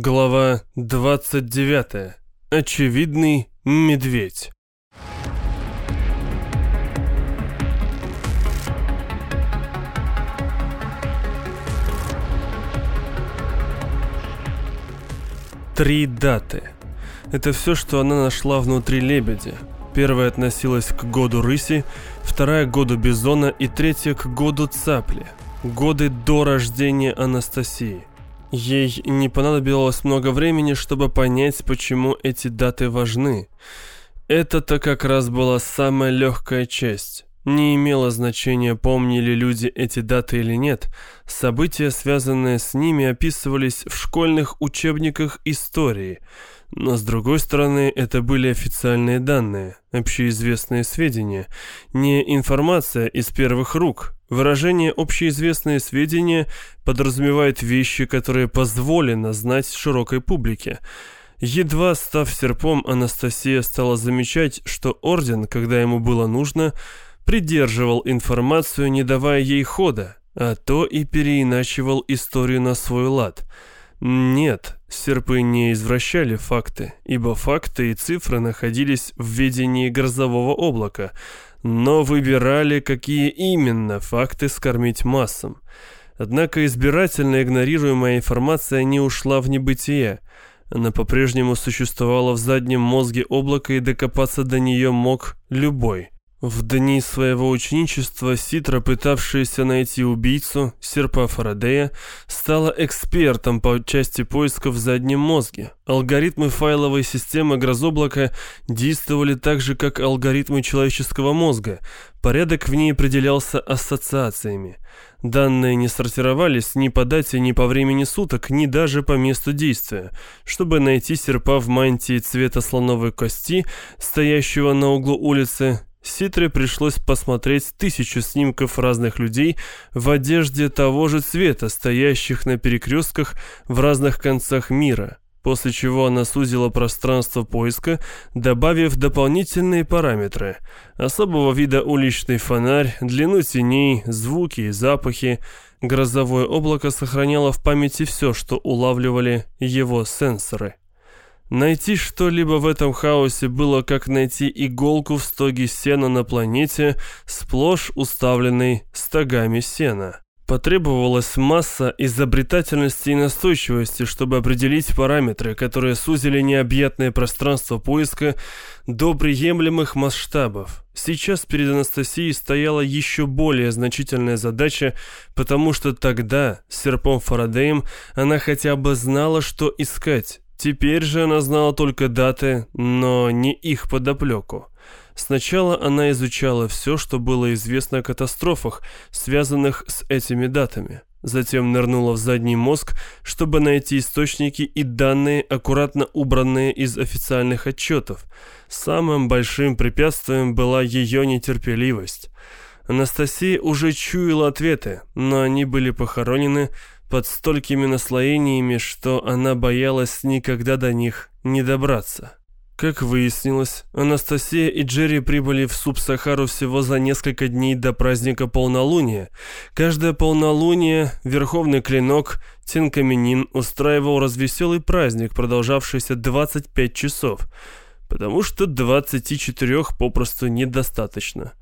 Глава 29. Очевидный медведь. Три даты. Это все, что она нашла внутри лебедя. Первая относилась к году рыси, вторая к году бизона и третья к году цапли. Годы до рождения Анастасии. Ей не понадобилось много времени, чтобы понять, почему эти даты важны. Это-то как раз была самая легкая часть. Не имело значения, помнили люди эти даты или нет. События, связанные с ними, описывались в школьных учебниках истории. Но с другой стороны, это были официальные данные, общеизвестные сведения, не информация из первых рук, Выражение «общеизвестные сведения» подразумевает вещи, которые позволено знать широкой публике. Едва став серпом, Анастасия стала замечать, что Орден, когда ему было нужно, придерживал информацию, не давая ей хода, а то и переиначивал историю на свой лад. Нет, серпы не извращали факты, ибо факты и цифры находились в ведении грозового облака – но выбирали, какие именно факты скормить массам. Однако избирательно игнорируемая информация не ушла в небытие. Она по-прежнему существовала в заднем мозге облака, и докопаться до нее мог любой. В дни своего ученичества Ситра, пытавшаяся найти убийцу, серпа Фарадея, стала экспертом по части поиска в заднем мозге. Алгоритмы файловой системы грозоблака действовали так же, как алгоритмы человеческого мозга. Порядок в ней определялся ассоциациями. Данные не сортировались ни по дате, ни по времени суток, ни даже по месту действия. Чтобы найти серпа в мантии цвета слоновой кости, стоящего на углу улицы, Ситре пришлось посмотреть тысячу снимков разных людей в одежде того же цвета, стоящих на перекрестках в разных концах мира, после чего она сузила пространство поиска, добавив дополнительные параметры особого вида уличный фонарь, длину теней, звуки и запахи. Грозовое облако сохраняло в памяти все, что улавливали его сенсоры. Найти что-либо в этом хаосе было как найти иголку в стоге сена на планете, сплошь уставленной стогами сена. Потребовалась масса изобретательности и настойчивости, чтобы определить параметры, которые сузили необъятное пространство поиска до приемлемых масштабов. Сейчас перед Анастасией стояла еще более значительная задача, потому что тогда, с серпом Фарадеем, она хотя бы знала, что искать. Теперь же она знала только даты, но не их подоплеку. Сначала она изучала все, что было известно о катастрофах, связанных с этими датами. Затем нырнула в задний мозг, чтобы найти источники и данные, аккуратно убранные из официальных отчетов. Самым большим препятствием была ее нетерпеливость. Анастасия уже чуяла ответы, но они были похоронены под столькими наслоениями, что она боялась никогда до них не добраться. Как выяснилось, Анастасия и Джерри прибыли в Суб-Сахару всего за несколько дней до праздника полнолуния. Каждое полнолуние Верховный Клинок Тинкаменин устраивал развеселый праздник, продолжавшийся 25 часов, потому что 24 попросту недостаточно.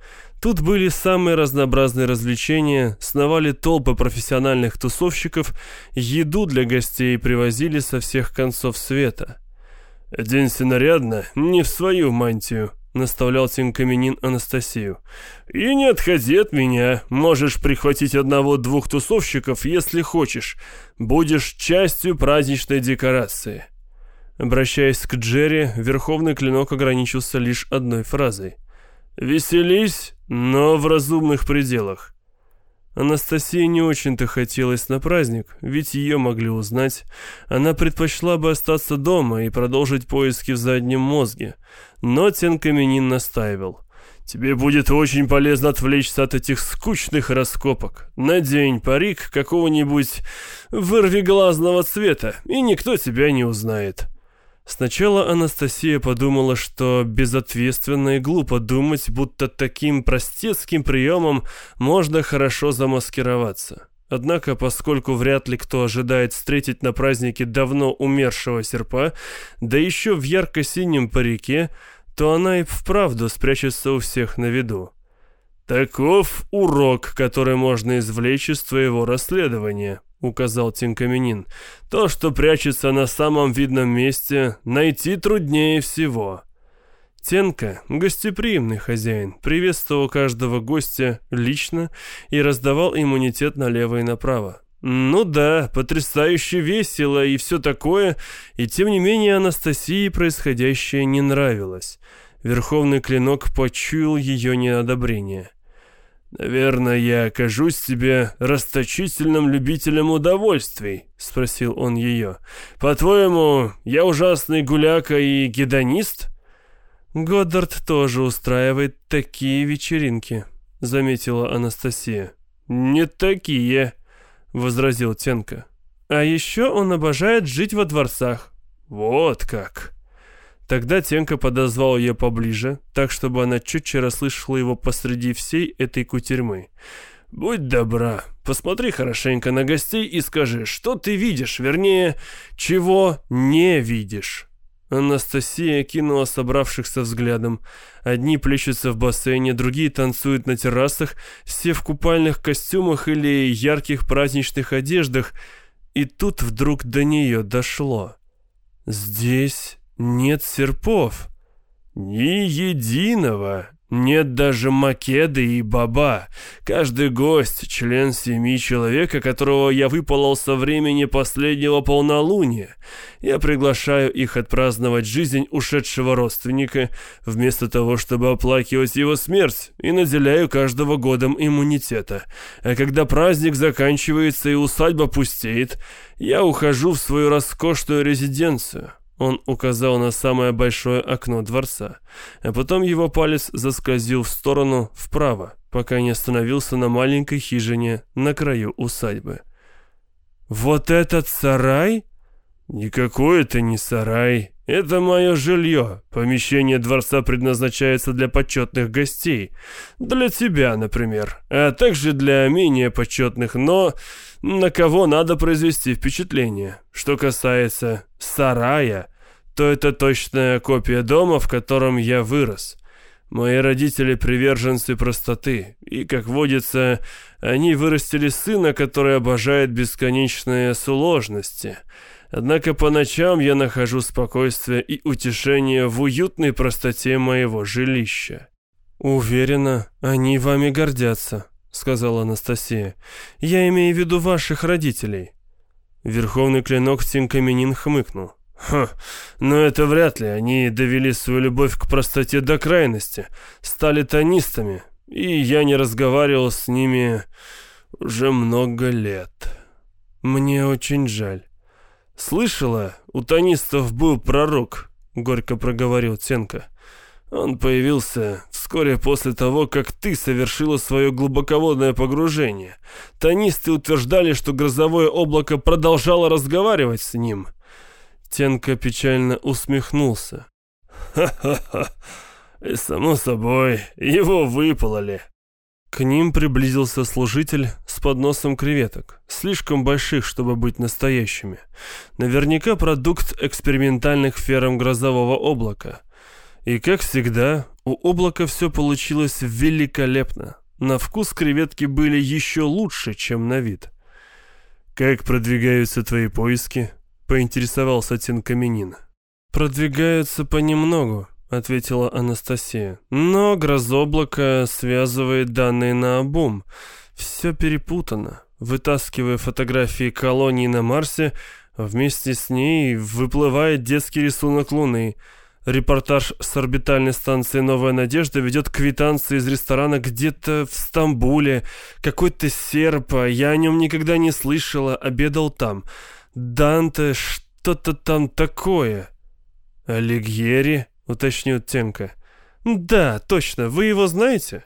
Тут были самые разнообразные развлечения, сновали толпы профессиональных тусовщиков, еду для гостей привозили со всех концов света. «Оденься нарядно, не в свою мантию», — наставлял Тинкаменин Анастасию. «И не отходи от меня. Можешь прихватить одного-двух тусовщиков, если хочешь. Будешь частью праздничной декорации». Обращаясь к Джерри, Верховный Клинок ограничился лишь одной фразой — Веселись, но в разумных пределах. Анастасии не очень-то хотелось на праздник, ведь ее могли узнать. Она предпочла бы остаться дома и продолжить поиски в заднем мозге. Но Тенкаменин настаивал. «Тебе будет очень полезно отвлечься от этих скучных раскопок. Надень парик какого-нибудь вырвиглазного цвета, и никто тебя не узнает». Сначала Анастасия подумала, что безответственно и глупо думать, будто таким простецким приемом можно хорошо замаскироваться. Однако, поскольку вряд ли кто ожидает встретить на празднике давно умершего серпа, да еще в ярко-синем парике, то она и вправду спрячется у всех на виду. «Таков урок, который можно извлечь из твоего расследования», — указал Тинкаменин. «То, что прячется на самом видном месте, найти труднее всего». Тенка, гостеприимный хозяин, приветствовал каждого гостя лично и раздавал иммунитет налево и направо. Ну да, потрясающе весело и все такое, и тем не менее Анастасии происходящее не нравилось. Верховный клинок почуял ее неодобрение. «Наверное, я окажусь тебе расточительным любителем удовольствий», — спросил он ее. «По-твоему, я ужасный гуляка и гедонист?» «Годдард тоже устраивает такие вечеринки», — заметила Анастасия. «Не такие», — возразил Тенка. «А еще он обожает жить во дворцах». «Вот как!» Тогда Тенка подозвал ее поближе, так, чтобы она четче расслышала его посреди всей этой кутерьмы. «Будь добра, посмотри хорошенько на гостей и скажи, что ты видишь, вернее, чего не видишь». Анастасия кинула собравшихся взглядом. Одни плещутся в бассейне, другие танцуют на террасах, все в купальных костюмах или ярких праздничных одеждах. И тут вдруг до нее дошло. Здесь нет серпов. Ни единого. Нет даже Македы и Баба. Каждый гость — член семьи человека, которого я выпалол со времени последнего полнолуния. Я приглашаю их отпраздновать жизнь ушедшего родственника, вместо того, чтобы оплакивать его смерть, и наделяю каждого годом иммунитета. А когда праздник заканчивается и усадьба пустеет, я ухожу в свою роскошную резиденцию. Он указал на самое большое окно дворца, а потом его палец заскользил в сторону вправо, пока не остановился на маленькой хижине на краю усадьбы. «Вот этот сарай?» «Никакой это не сарай. Это мое жилье. Помещение дворца предназначается для почетных гостей. Для тебя, например. А также для менее почетных, но на кого надо произвести впечатление. Что касается сарая, то это точная копия дома, в котором я вырос. Мои родители приверженцы простоты, и, как водится, они вырастили сына, который обожает бесконечные сложности. Однако по ночам я нахожу спокойствие и утешение в уютной простоте моего жилища. «Уверена, они вами гордятся», — сказала Анастасия. «Я имею в виду ваших родителей». Верховный клинок Тинкаменин хмыкнул. Ха, но это вряд ли. Они довели свою любовь к простоте до крайности, стали тонистами, и я не разговаривал с ними уже много лет. Мне очень жаль. Слышала, у тонистов был пророк, горько проговорил Тенка. Он появился вскоре после того, как ты совершила свое глубоководное погружение. Тонисты утверждали, что грозовое облако продолжало разговаривать с ним — Тенка печально усмехнулся. «Ха-ха-ха! И само собой, его выпололи!» К ним приблизился служитель с подносом креветок, слишком больших, чтобы быть настоящими. Наверняка продукт экспериментальных ферм грозового облака. И, как всегда, у облака все получилось великолепно. На вкус креветки были еще лучше, чем на вид. «Как продвигаются твои поиски?» Поинтересовался Тинкаменин. «Продвигаются понемногу», — ответила Анастасия. «Но грозоблако связывает данные на обум. Все перепутано. Вытаскивая фотографии колонии на Марсе, вместе с ней выплывает детский рисунок Луны. Репортаж с орбитальной станции «Новая надежда» ведет квитанции из ресторана где-то в Стамбуле. Какой-то серп, а я о нем никогда не слышала, обедал там». Данте что-то там такое. Алигьери, уточнил Тенка. Да, точно, вы его знаете?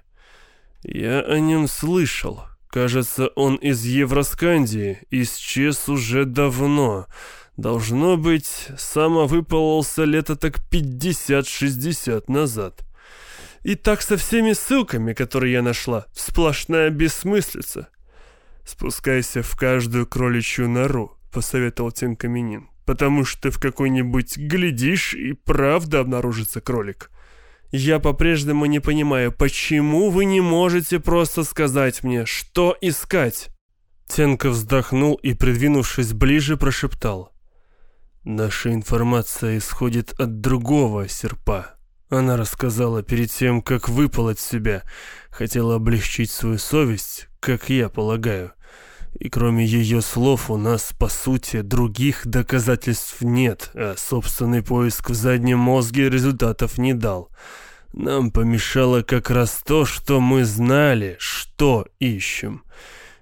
Я о нем слышал. Кажется, он из Евроскандии, исчез уже давно. Должно быть, самовыпалывался лето так 50-60 назад. И так со всеми ссылками, которые я нашла, сплошная бессмыслица. «Спускайся в каждую кроличью нору», — посоветовал Тенкаменин, «потому что в какой-нибудь глядишь и правда обнаружится кролик». «Я по-прежнему не понимаю, почему вы не можете просто сказать мне, что искать?» Тенка вздохнул и, придвинувшись ближе, прошептал. «Наша информация исходит от другого серпа. Она рассказала перед тем, как выпалоть себя, хотела облегчить свою совесть, как я полагаю. И кроме ее слов у нас, по сути, других доказательств нет, а собственный поиск в заднем мозге результатов не дал. Нам помешало как раз то, что мы знали, что ищем.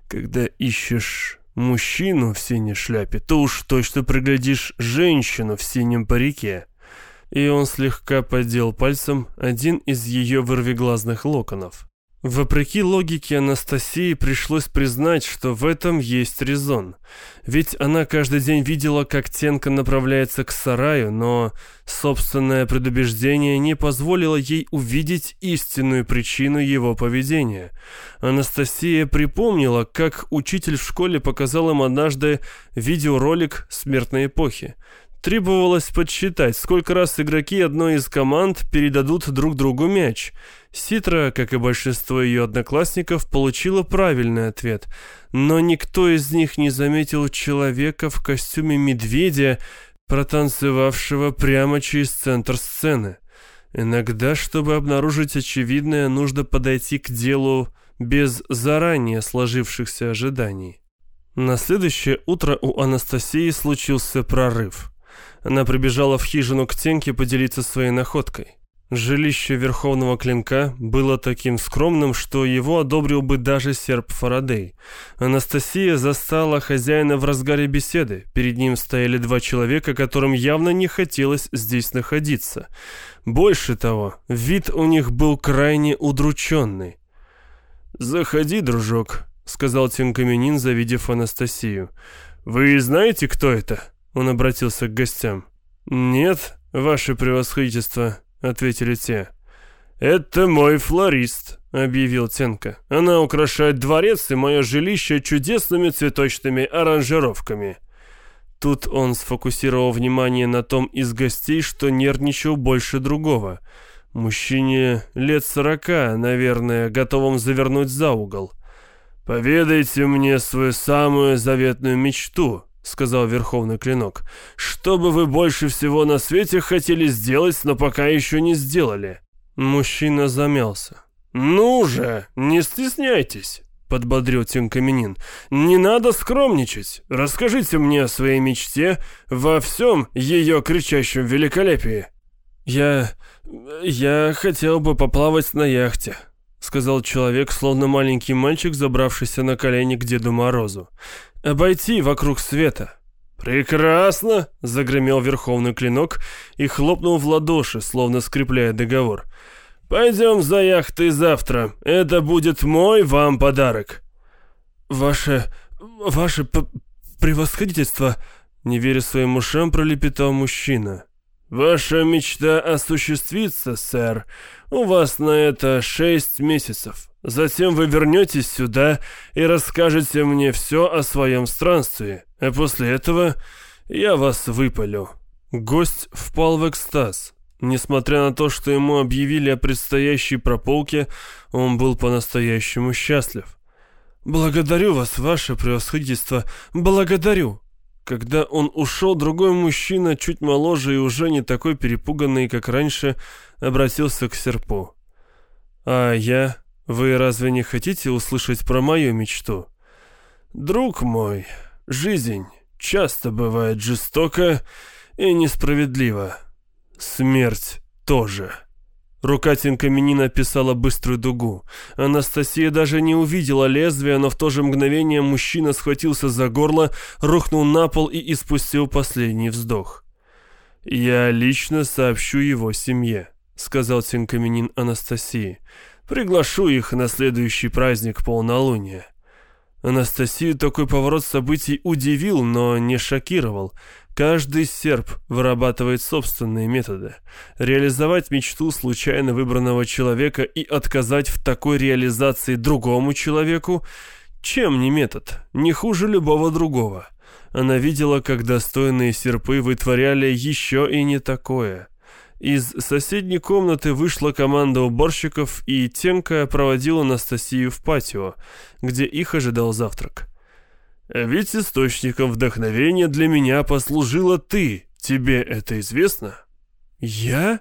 Когда ищешь мужчину в синей шляпе, то уж точно приглядишь женщину в синем парике. И он слегка поддел пальцем один из ее вырвиглазных локонов. Вопреки логике Анастасии пришлось признать, что в этом есть резон. Ведь она каждый день видела, как Тенка направляется к сараю, но собственное предубеждение не позволило ей увидеть истинную причину его поведения. Анастасия припомнила, как учитель в школе показал им однажды видеоролик «Смертной эпохи». Требовалось подсчитать, сколько раз игроки одной из команд передадут друг другу мяч. Ситра, как и большинство ее одноклассников, получила правильный ответ, но никто из них не заметил человека в костюме медведя, протанцевавшего прямо через центр сцены. Иногда, чтобы обнаружить очевидное, нужно подойти к делу без заранее сложившихся ожиданий. На следующее утро у Анастасии случился прорыв – она прибежала в хижину к Тенке поделиться своей находкой. Жилище Верховного Клинка было таким скромным, что его одобрил бы даже серп Фарадей. Анастасия застала хозяина в разгаре беседы. Перед ним стояли два человека, которым явно не хотелось здесь находиться. Больше того, вид у них был крайне удрученный. «Заходи, дружок», — сказал Тинкаменин, завидев Анастасию. «Вы знаете, кто это?» Он обратился к гостям. «Нет, ваше превосходительство», — ответили те. «Это мой флорист», — объявил Тенка. «Она украшает дворец и мое жилище чудесными цветочными аранжировками». Тут он сфокусировал внимание на том из гостей, что нервничал больше другого. Мужчине лет сорока, наверное, готовым завернуть за угол. «Поведайте мне свою самую заветную мечту», — сказал Верховный Клинок. «Что бы вы больше всего на свете хотели сделать, но пока еще не сделали?» Мужчина замялся. «Ну же, не стесняйтесь», — подбодрил Тинкаменин. «Не надо скромничать. Расскажите мне о своей мечте во всем ее кричащем великолепии». «Я... я хотел бы поплавать на яхте», — сказал человек, словно маленький мальчик, забравшийся на колени к Деду Морозу обойти вокруг света». «Прекрасно!» — загремел Верховный Клинок и хлопнул в ладоши, словно скрепляя договор. «Пойдем за яхтой завтра. Это будет мой вам подарок». «Ваше... ваше превосходительство...» Не веря своим ушам, пролепетал мужчина. «Ваша мечта осуществится, сэр. У вас на это шесть месяцев. Затем вы вернетесь сюда и расскажете мне все о своем странстве, а после этого я вас выпалю». Гость впал в экстаз. Несмотря на то, что ему объявили о предстоящей прополке, он был по-настоящему счастлив. «Благодарю вас, ваше превосходительство, благодарю!» Когда он ушел, другой мужчина, чуть моложе и уже не такой перепуганный, как раньше, обратился к серпу. «А я вы разве не хотите услышать про мою мечту? Друг мой, жизнь часто бывает жестока и несправедлива. Смерть тоже. Рука Тинкаменина писала быструю дугу. Анастасия даже не увидела лезвия, но в то же мгновение мужчина схватился за горло, рухнул на пол и испустил последний вздох. «Я лично сообщу его семье», — сказал Тинкаменин Анастасии. Приглашу их на следующий праздник полнолуния. Анастасию такой поворот событий удивил, но не шокировал. Каждый серб вырабатывает собственные методы. Реализовать мечту случайно выбранного человека и отказать в такой реализации другому человеку – Чем не метод? Не хуже любого другого. Она видела, как достойные серпы вытворяли еще и не такое. Из соседней комнаты вышла команда уборщиков, и Тенка проводила Анастасию в патио, где их ожидал завтрак. «Ведь источником вдохновения для меня послужила ты. Тебе это известно?» «Я?»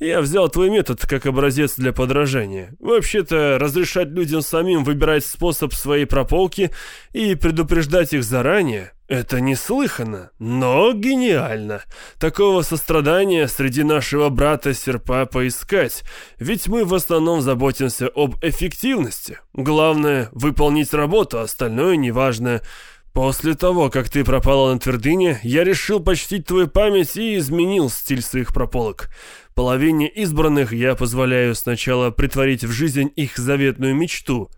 Я взял твой метод как образец для подражания. Вообще-то, разрешать людям самим выбирать способ своей прополки и предупреждать их заранее – это неслыханно, но гениально. Такого сострадания среди нашего брата-серпа поискать, ведь мы в основном заботимся об эффективности. Главное – выполнить работу, остальное неважно – После того, как ты пропала на твердыне, я решил почтить твою память и изменил стиль своих прополок. Половине избранных я позволяю сначала притворить в жизнь их заветную мечту.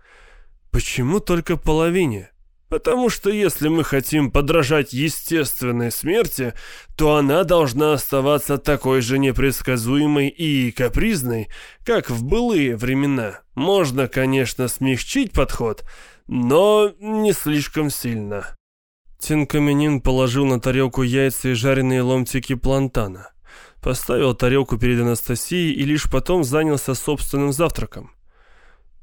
Почему только половине? Потому что если мы хотим подражать естественной смерти, то она должна оставаться такой же непредсказуемой и капризной, как в былые времена. Можно, конечно, смягчить подход, но не слишком сильно. Тинкаменин положил на тарелку яйца и жареные ломтики плантана поставил тарелку перед Анастасией и лишь потом занялся собственным завтраком.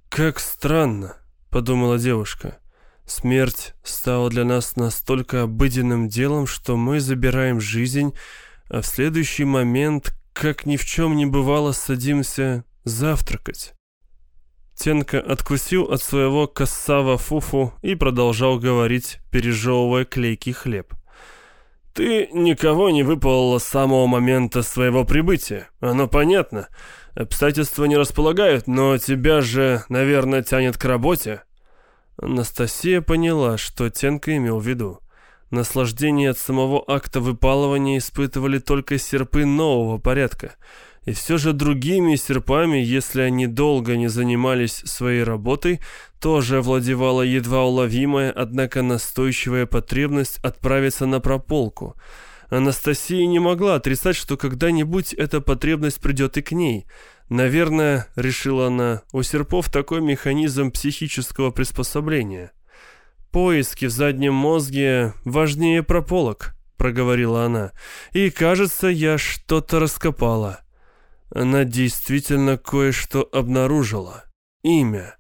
«Как странно», — подумала девушка. «Смерть стала для нас настолько обыденным делом, что мы забираем жизнь, а в следующий момент, как ни в чем не бывало, садимся завтракать». Тенка откусил от своего кассава фуфу и продолжал говорить, пережевывая клейкий хлеб. Ты никого не выпал с самого момента своего прибытия. Оно понятно. Обстоятельства не располагают, но тебя же, наверное, тянет к работе. Анастасия поняла, что Тенка имел в виду. Наслаждение от самого акта выпалывания испытывали только серпы нового порядка — и все же другими серпами, если они долго не занимались своей работой, тоже овладевала едва уловимая, однако настойчивая потребность отправиться на прополку. Анастасия не могла отрицать, что когда-нибудь эта потребность придет и к ней. Наверное, решила она, у серпов такой механизм психического приспособления. «Поиски в заднем мозге важнее прополок», — проговорила она. «И, кажется, я что-то раскопала». Она действительно кое-что обнаружила. Имя.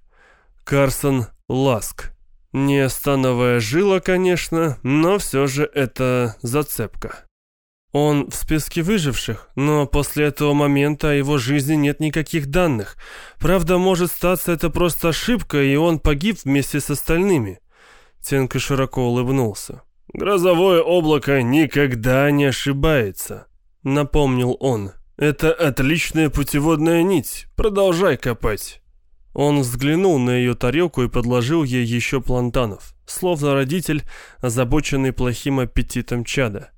Карсон Ласк. Не становая жила, конечно, но все же это зацепка. Он в списке выживших, но после этого момента о его жизни нет никаких данных. Правда, может статься это просто ошибка, и он погиб вместе с остальными. Тенка широко улыбнулся. «Грозовое облако никогда не ошибается», — напомнил он. «Это отличная путеводная нить. Продолжай копать». Он взглянул на ее тарелку и подложил ей еще плантанов, словно родитель, озабоченный плохим аппетитом чада.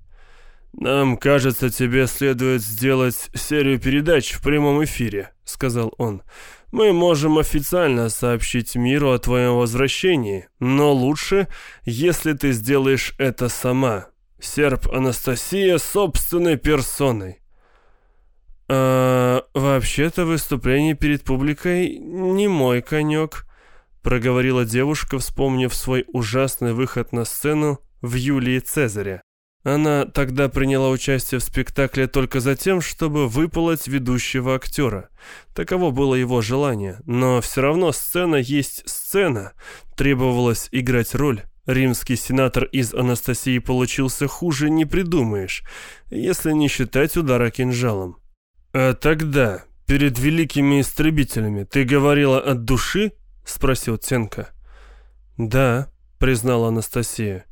«Нам кажется, тебе следует сделать серию передач в прямом эфире», — сказал он. «Мы можем официально сообщить миру о твоем возвращении, но лучше, если ты сделаешь это сама. Серп Анастасия собственной персоной. «А, вообще-то выступление перед публикой не мой конек», проговорила девушка, вспомнив свой ужасный выход на сцену в Юлии Цезаря. Она тогда приняла участие в спектакле только за тем, чтобы выполоть ведущего актера. Таково было его желание. Но все равно сцена есть сцена. Требовалось играть роль. Римский сенатор из Анастасии получился хуже не придумаешь, если не считать удара кинжалом. «А тогда, перед великими истребителями, ты говорила от души?» — спросил Тенка. «Да», — признала Анастасия.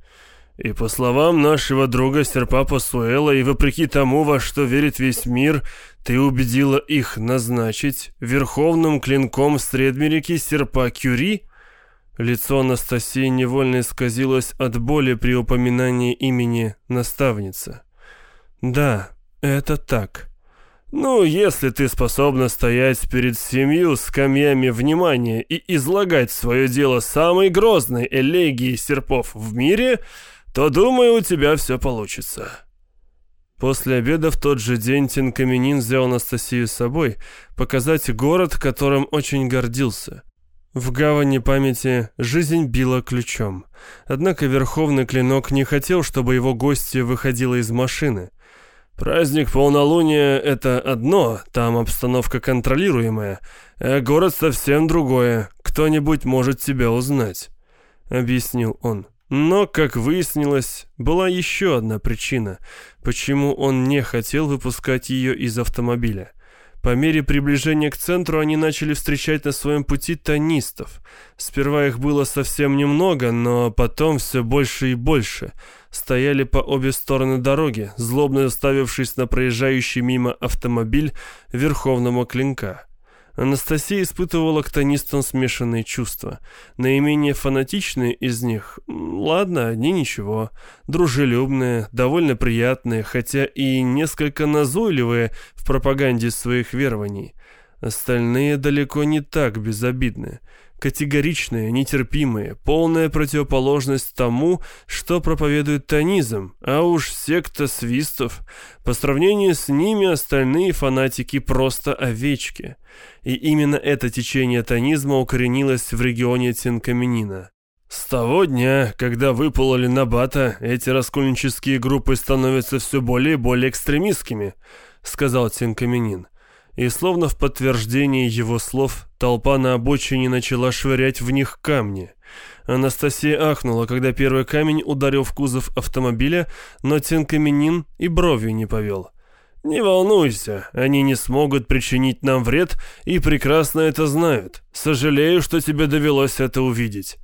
«И по словам нашего друга Серпапа Суэла, и вопреки тому, во что верит весь мир, ты убедила их назначить верховным клинком Средмерики Серпа Кюри?» Лицо Анастасии невольно исказилось от боли при упоминании имени наставницы. «Да, это так». Ну, если ты способна стоять перед семью скамьями внимания и излагать свое дело самой грозной элегии серпов в мире, то, думаю, у тебя все получится». После обеда в тот же день Тинкаменин взял Анастасию с собой показать город, которым очень гордился. В гавани памяти жизнь била ключом. Однако Верховный Клинок не хотел, чтобы его гостья выходила из машины. Праздник полнолуния — это одно, там обстановка контролируемая, а город совсем другое, кто-нибудь может тебя узнать», — объяснил он. Но, как выяснилось, была еще одна причина, почему он не хотел выпускать ее из автомобиля. По мере приближения к центру они начали встречать на своем пути тонистов. Сперва их было совсем немного, но потом все больше и больше. Стояли по обе стороны дороги, злобно уставившись на проезжающий мимо автомобиль Верховного Клинка. Анастасия испытывала к тонистам смешанные чувства. Наименее фанатичные из них, ладно, они ничего, дружелюбные, довольно приятные, хотя и несколько назойливые в пропаганде своих верований. Остальные далеко не так безобидны категоричные, нетерпимые, полная противоположность тому, что проповедует тонизм, а уж секта свистов. По сравнению с ними остальные фанатики просто овечки. И именно это течение тонизма укоренилось в регионе Тинкаменина. С того дня, когда выпало Набата, эти раскольнические группы становятся все более и более экстремистскими, сказал Тинкаменин. И словно в подтверждение его слов, толпа на обочине начала швырять в них камни. Анастасия ахнула, когда первый камень ударил в кузов автомобиля, но Тенкаменин и бровью не повел. «Не волнуйся, они не смогут причинить нам вред и прекрасно это знают. Сожалею, что тебе довелось это увидеть.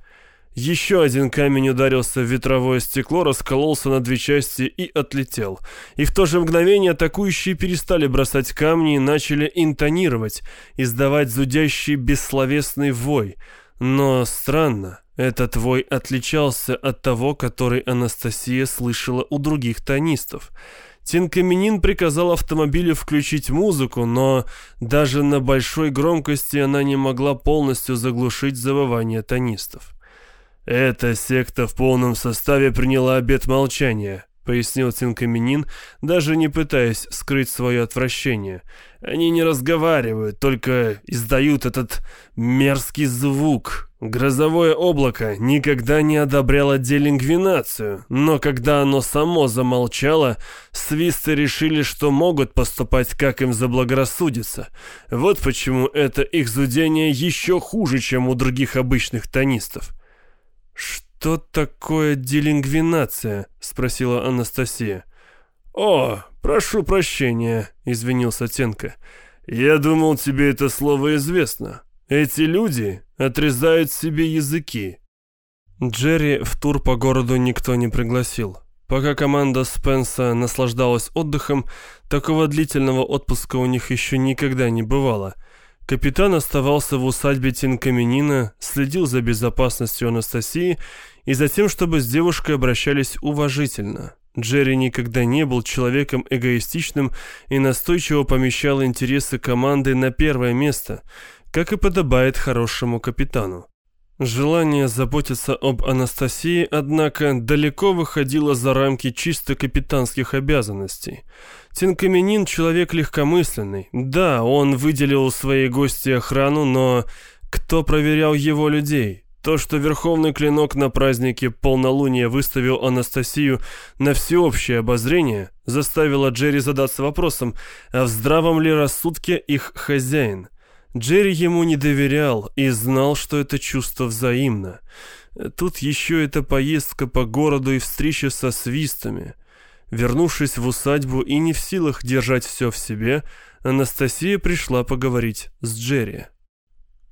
Еще один камень ударился в ветровое стекло, раскололся на две части и отлетел. И в то же мгновение атакующие перестали бросать камни и начали интонировать, издавать зудящий бессловесный вой. Но странно, этот вой отличался от того, который Анастасия слышала у других тонистов. Тинкаменин приказал автомобилю включить музыку, но даже на большой громкости она не могла полностью заглушить завывание тонистов. «Эта секта в полном составе приняла обет молчания», — пояснил Цинкаменин, даже не пытаясь скрыть свое отвращение. «Они не разговаривают, только издают этот мерзкий звук. Грозовое облако никогда не одобряло делингвинацию, но когда оно само замолчало, свисты решили, что могут поступать, как им заблагорассудится. Вот почему это их зудение еще хуже, чем у других обычных тонистов». «Что такое делингвинация?» — спросила Анастасия. «О, прошу прощения», — извинился Тенка. «Я думал, тебе это слово известно. Эти люди отрезают себе языки». Джерри в тур по городу никто не пригласил. Пока команда Спенса наслаждалась отдыхом, такого длительного отпуска у них еще никогда не бывало — Капитан оставался в усадьбе Тинкаменина, следил за безопасностью Анастасии и за тем, чтобы с девушкой обращались уважительно. Джерри никогда не был человеком эгоистичным и настойчиво помещал интересы команды на первое место, как и подобает хорошему капитану. Желание заботиться об Анастасии, однако, далеко выходило за рамки чисто капитанских обязанностей. Тинкаменин человек легкомысленный. Да, он выделил своей гости охрану, но кто проверял его людей? То, что Верховный Клинок на празднике полнолуния выставил Анастасию на всеобщее обозрение, заставило Джерри задаться вопросом, а в здравом ли рассудке их хозяин – Джерри ему не доверял и знал, что это чувство взаимно. Тут еще эта поездка по городу и встреча со свистами. Вернувшись в усадьбу и не в силах держать все в себе, Анастасия пришла поговорить с Джерри.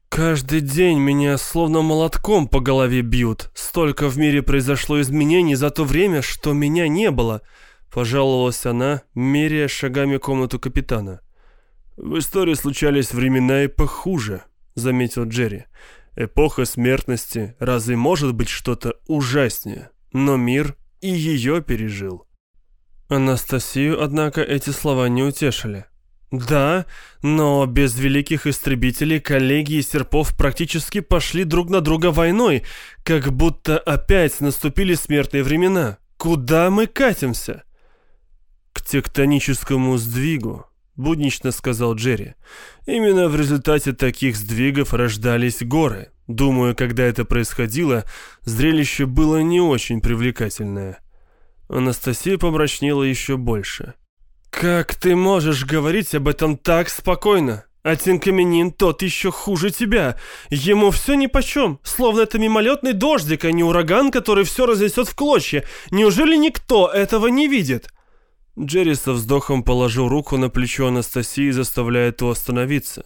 «Каждый день меня словно молотком по голове бьют. Столько в мире произошло изменений за то время, что меня не было», — пожаловалась она, меряя шагами комнату капитана. «В истории случались времена и похуже», — заметил Джерри. «Эпоха смертности, разве может быть что-то ужаснее? Но мир и ее пережил». Анастасию, однако, эти слова не утешили. «Да, но без великих истребителей коллеги и серпов практически пошли друг на друга войной, как будто опять наступили смертные времена. Куда мы катимся?» «К тектоническому сдвигу», — буднично сказал Джерри. «Именно в результате таких сдвигов рождались горы. Думаю, когда это происходило, зрелище было не очень привлекательное». Анастасия помрачнела еще больше. «Как ты можешь говорить об этом так спокойно? А Тинкаменин тот еще хуже тебя. Ему все нипочем, словно это мимолетный дождик, а не ураган, который все разнесет в клочья. Неужели никто этого не видит?» Джерри со вздохом положил руку на плечо Анастасии, заставляя ту остановиться.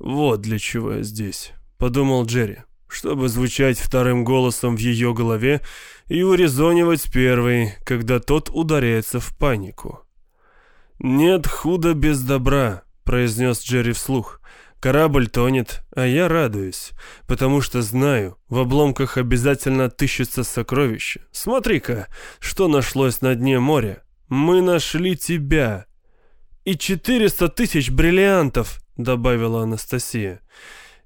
«Вот для чего я здесь», — подумал Джерри, чтобы звучать вторым голосом в ее голове и урезонивать первый, когда тот ударяется в панику. «Нет худа без добра», — произнес Джерри вслух. «Корабль тонет, а я радуюсь, потому что знаю, в обломках обязательно отыщется сокровище. Смотри-ка, что нашлось на дне моря. Мы нашли тебя». «И четыреста тысяч бриллиантов», — добавила Анастасия.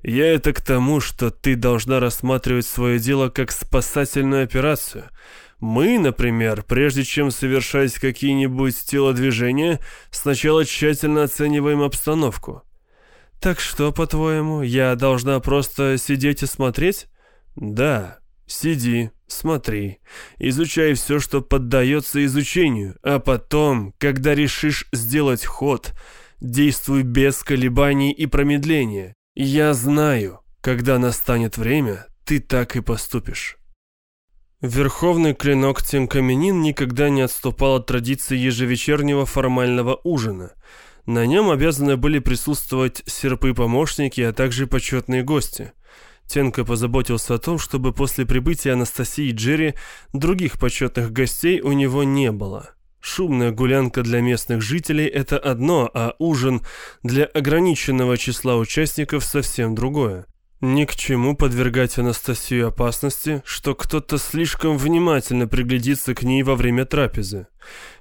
«Я это к тому, что ты должна рассматривать свое дело как спасательную операцию». Мы, например, прежде чем совершать какие-нибудь телодвижения, сначала тщательно оцениваем обстановку. Так что, по-твоему, я должна просто сидеть и смотреть? Да, сиди, смотри, изучай все, что поддается изучению, а потом, когда решишь сделать ход, действуй без колебаний и промедления. Я знаю, когда настанет время, ты так и поступишь. Верховный клинок Тинкаменин никогда не отступал от традиции ежевечернего формального ужина. На нем обязаны были присутствовать серпы-помощники, а также почетные гости. Тенко позаботился о том, чтобы после прибытия Анастасии и Джерри других почетных гостей у него не было. Шумная гулянка для местных жителей – это одно, а ужин для ограниченного числа участников – совсем другое. Ни к чему подвергать Анастасию опасности, что кто-то слишком внимательно приглядится к ней во время трапезы.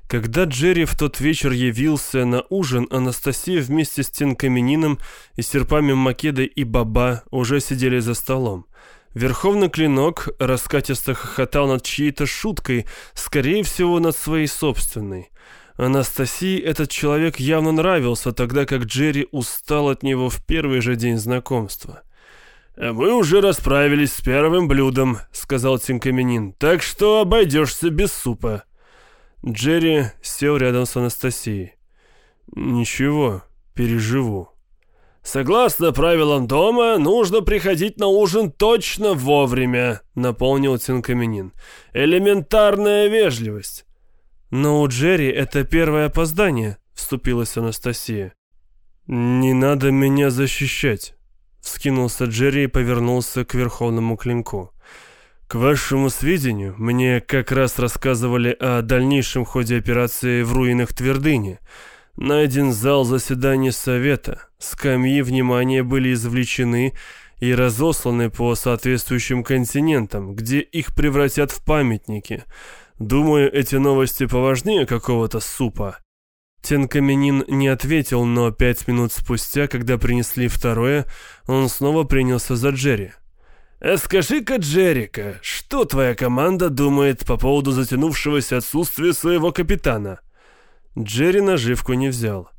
Когда Джерри в тот вечер явился на ужин, Анастасия вместе с Тинкаменином и серпами Македа и Баба уже сидели за столом. Верховный клинок раскатисто хохотал над чьей-то шуткой, скорее всего, над своей собственной. Анастасии этот человек явно нравился, тогда как Джерри устал от него в первый же день знакомства. «Мы уже расправились с первым блюдом», — сказал Тинкаменин, «так что обойдешься без супа». Джерри сел рядом с Анастасией. «Ничего, переживу». «Согласно правилам дома, нужно приходить на ужин точно вовремя», — наполнил Тинкаменин. «Элементарная вежливость». «Но у Джерри это первое опоздание», — вступилась Анастасия. «Не надо меня защищать», Вскинулся Джерри и повернулся к верховному клинку. «К вашему сведению, мне как раз рассказывали о дальнейшем ходе операции в руинах твердыни. Найден зал заседания совета, скамьи внимания были извлечены и разосланы по соответствующим континентам, где их превратят в памятники. Думаю, эти новости поважнее какого-то супа». Тенкаменин не ответил, но пять минут спустя, когда принесли второе, он снова принялся за Джерри. «Э, «Скажи-ка, Джерика, что твоя команда думает по поводу затянувшегося отсутствия своего капитана?» Джерри наживку не взял.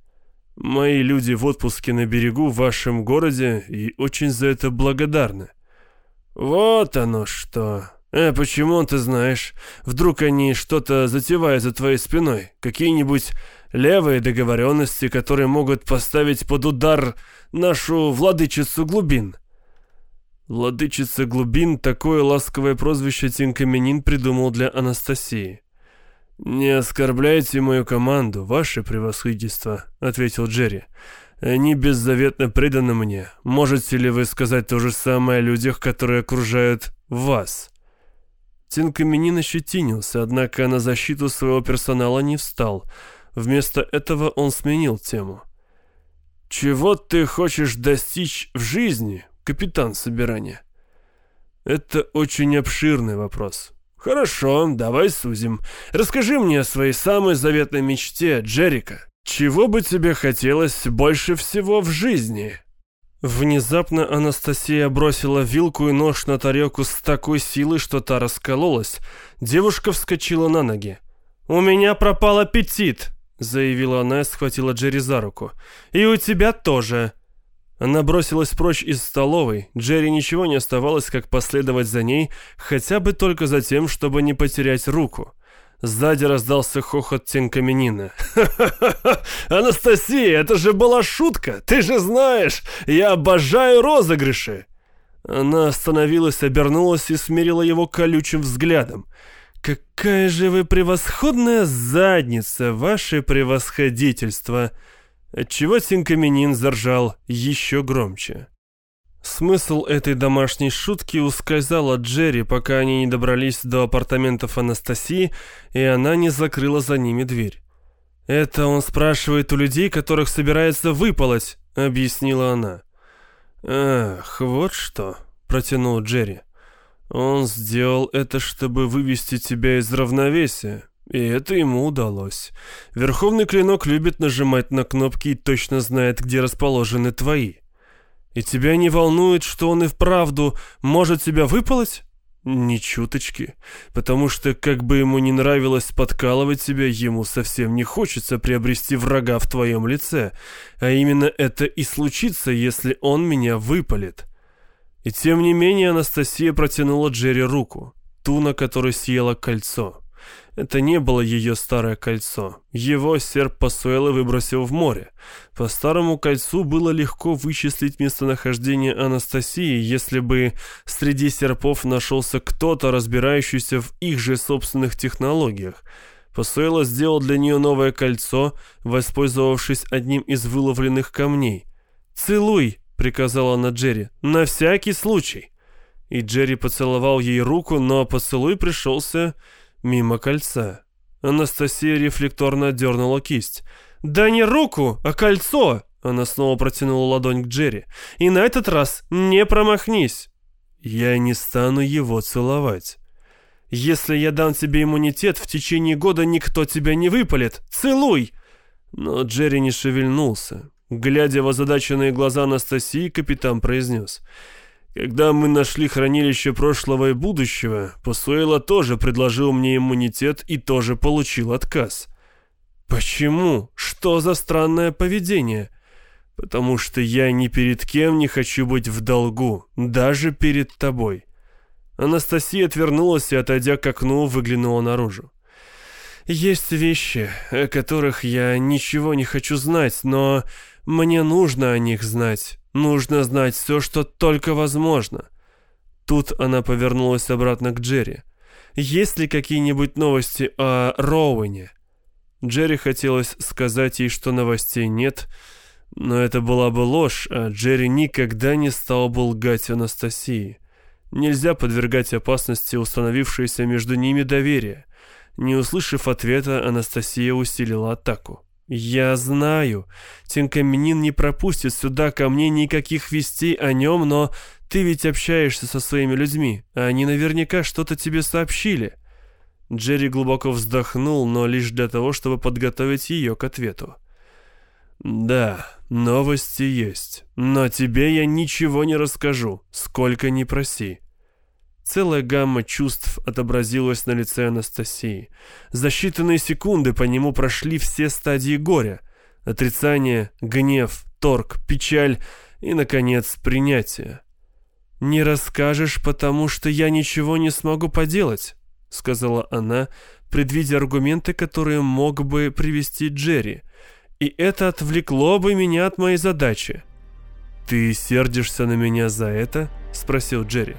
«Мои люди в отпуске на берегу в вашем городе и очень за это благодарны». «Вот оно что!» «Э, почему ты знаешь? Вдруг они что-то затевают за твоей спиной? Какие-нибудь левые договоренности, которые могут поставить под удар нашу владычицу глубин. Владычица глубин такое ласковое прозвище Тинкаменин придумал для Анастасии. «Не оскорбляйте мою команду, ваше превосходительство», — ответил Джерри. «Они беззаветно преданы мне. Можете ли вы сказать то же самое о людях, которые окружают вас?» Тинкаменин ощетинился, однако на защиту своего персонала не встал — Вместо этого он сменил тему. «Чего ты хочешь достичь в жизни, капитан собирания?» «Это очень обширный вопрос». «Хорошо, давай сузим. Расскажи мне о своей самой заветной мечте, Джерика. Чего бы тебе хотелось больше всего в жизни?» Внезапно Анастасия бросила вилку и нож на тарелку с такой силой, что та раскололась. Девушка вскочила на ноги. «У меня пропал аппетит!» — заявила она и схватила Джерри за руку. «И у тебя тоже!» Она бросилась прочь из столовой. Джерри ничего не оставалось, как последовать за ней, хотя бы только за тем, чтобы не потерять руку. Сзади раздался хохот Тенкаменина. «Ха-ха-ха! Анастасия, это же была шутка! Ты же знаешь, я обожаю розыгрыши!» Она остановилась, обернулась и смирила его колючим взглядом. «Какая же вы превосходная задница, ваше превосходительство!» Отчего Тинкаменин заржал еще громче. Смысл этой домашней шутки ускользал от Джерри, пока они не добрались до апартаментов Анастасии, и она не закрыла за ними дверь. «Это он спрашивает у людей, которых собирается выполоть», — объяснила она. «Ах, вот что», — протянул Джерри. «Он сделал это, чтобы вывести тебя из равновесия, и это ему удалось. Верховный клинок любит нажимать на кнопки и точно знает, где расположены твои. И тебя не волнует, что он и вправду может тебя выполоть? Ни чуточки. Потому что, как бы ему не нравилось подкалывать тебя, ему совсем не хочется приобрести врага в твоем лице. А именно это и случится, если он меня выпалит. И тем не менее Анастасия протянула Джерри руку, ту, на которой съела кольцо. Это не было ее старое кольцо. Его серп Пасуэлла выбросил в море. По старому кольцу было легко вычислить местонахождение Анастасии, если бы среди серпов нашелся кто-то, разбирающийся в их же собственных технологиях. Пасуэлла сделал для нее новое кольцо, воспользовавшись одним из выловленных камней. «Целуй!» — приказала она Джерри. «На всякий случай!» И Джерри поцеловал ей руку, но поцелуй пришелся мимо кольца. Анастасия рефлекторно дернула кисть. «Да не руку, а кольцо!» Она снова протянула ладонь к Джерри. «И на этот раз не промахнись!» «Я не стану его целовать. Если я дам тебе иммунитет, в течение года никто тебя не выпалит. Целуй!» Но Джерри не шевельнулся. Глядя в озадаченные глаза Анастасии, капитан произнес. Когда мы нашли хранилище прошлого и будущего, Пасуэла тоже предложил мне иммунитет и тоже получил отказ. Почему? Что за странное поведение? Потому что я ни перед кем не хочу быть в долгу, даже перед тобой. Анастасия отвернулась и, отойдя к окну, выглянула наружу. Есть вещи, о которых я ничего не хочу знать, но мне нужно о них знать. Нужно знать все, что только возможно. Тут она повернулась обратно к Джерри. Есть ли какие-нибудь новости о Роуэне? Джерри хотелось сказать ей, что новостей нет, но это была бы ложь, а Джерри никогда не стал бы лгать Анастасии. Нельзя подвергать опасности установившееся между ними доверие. Не услышав ответа, Анастасия усилила атаку. «Я знаю. Тинкаменин не пропустит сюда ко мне никаких вестей о нем, но ты ведь общаешься со своими людьми, они наверняка что-то тебе сообщили». Джерри глубоко вздохнул, но лишь для того, чтобы подготовить ее к ответу. «Да, новости есть, но тебе я ничего не расскажу, сколько ни проси. Целая гамма чувств отобразилась на лице Анастасии. За считанные секунды по нему прошли все стадии горя. Отрицание, гнев, торг, печаль и, наконец, принятие. «Не расскажешь, потому что я ничего не смогу поделать», — сказала она, предвидя аргументы, которые мог бы привести Джерри. «И это отвлекло бы меня от моей задачи». «Ты сердишься на меня за это?» — спросил Джерри.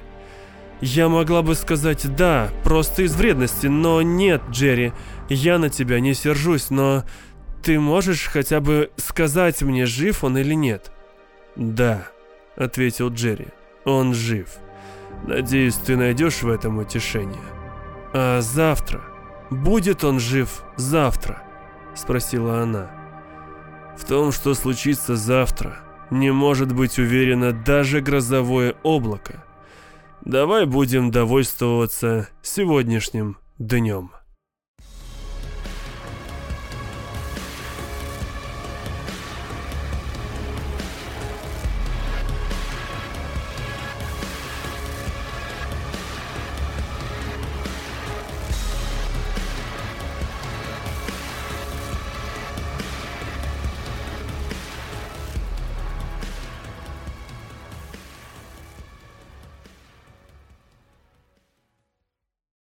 Я могла бы сказать «да», просто из вредности, но нет, Джерри, я на тебя не сержусь, но ты можешь хотя бы сказать мне, жив он или нет?» «Да», — ответил Джерри, — «он жив. Надеюсь, ты найдешь в этом утешение». «А завтра? Будет он жив завтра?» — спросила она. «В том, что случится завтра, не может быть уверено даже грозовое облако. Давай будем довольствоваться сегодняшним днем.